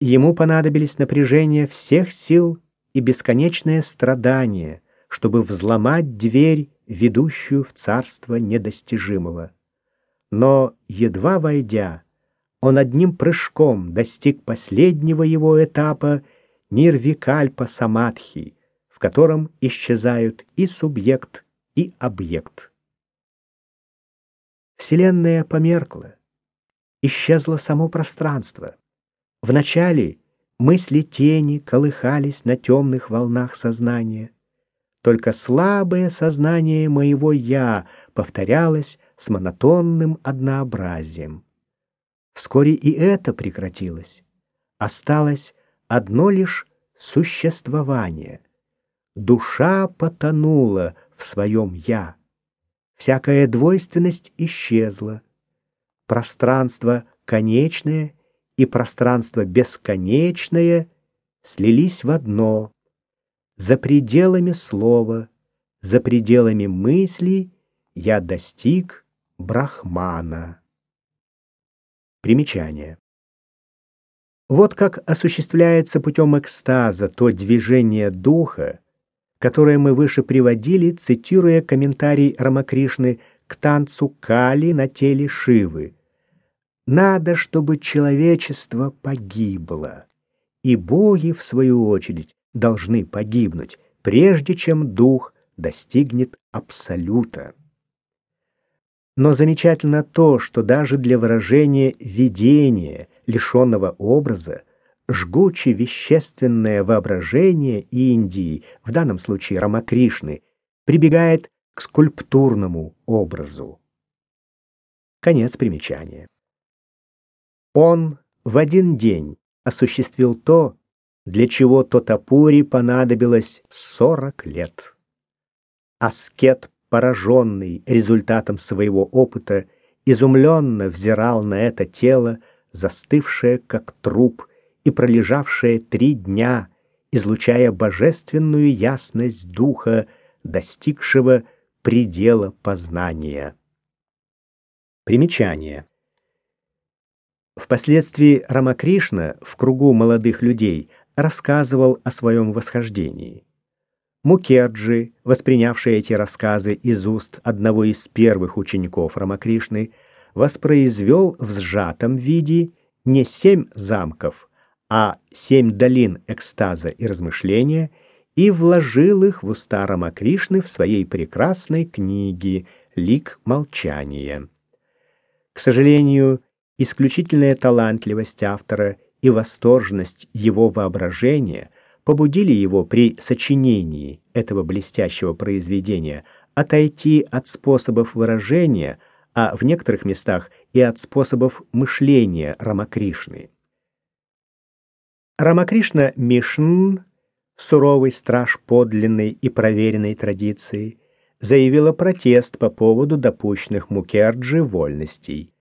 Ему понадобились напряжение всех сил и бесконечное страдание, чтобы взломать дверь, ведущую в царство недостижимого. Но, едва войдя, он одним прыжком достиг последнего его этапа Нирвикальпа Самадхи, в котором исчезают и субъект, и объект. Вселенная померкла, исчезло само пространство. Вначале мысли тени колыхались на темных волнах сознания. Только слабое сознание моего «я» повторялось с монотонным однообразием. Вскоре и это прекратилось. Осталось одно лишь существование. Душа потонула в своем «я». Всякая двойственность исчезла. Пространство конечное и пространство бесконечное слились в одно. За пределами слова, за пределами мысли я достиг Брахмана. Примечание. Вот как осуществляется путем экстаза то движение духа, которое мы выше приводили, цитируя комментарий Рамакришны к танцу Кали на теле Шивы. Надо, чтобы человечество погибло, и боги, в свою очередь, должны погибнуть, прежде чем дух достигнет абсолюта. Но замечательно то, что даже для выражения видения, лишенного образа, жгуче вещественное воображение Индии, в данном случае Рамакришны, прибегает к скульптурному образу. Конец примечания. Он в один день осуществил то, для чего Тотапури понадобилось сорок лет. Аскет, пораженный результатом своего опыта, изумленно взирал на это тело, застывшее как труп и пролежавшее три дня, излучая божественную ясность духа, достигшего предела познания. Примечание. Впоследствии Рамакришна в кругу молодых людей рассказывал о своем восхождении. Мукерджи, воспринявший эти рассказы из уст одного из первых учеников Рамакришны, воспроизвел в сжатом виде не семь замков, а семь долин экстаза и размышления и вложил их в уста Рамакришны в своей прекрасной книге «Лик молчания». К сожалению, исключительная талантливость автора и восторженность его воображения побудили его при сочинении этого блестящего произведения отойти от способов выражения, а в некоторых местах и от способов мышления Рамакришны. Рамакришна Мишн, суровый страж подлинной и проверенной традиции, заявила протест по поводу допущенных Мукерджи вольностей.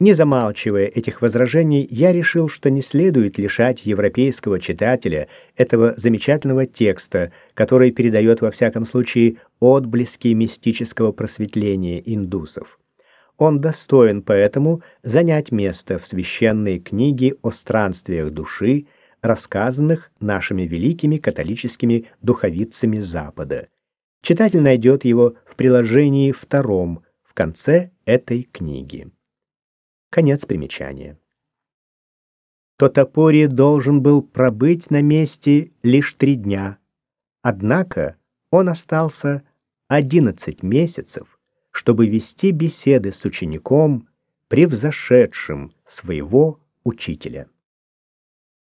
Не замалчивая этих возражений, я решил, что не следует лишать европейского читателя этого замечательного текста, который передает во всяком случае отблески мистического просветления индусов. Он достоин поэтому занять место в священной книге о странствиях души, рассказанных нашими великими католическими духовицами Запада. Читатель найдет его в приложении втором в конце этой книги. Конец примечания. Тотапори должен был пробыть на месте лишь три дня. Однако он остался одиннадцать месяцев, чтобы вести беседы с учеником, превзошедшим своего учителя.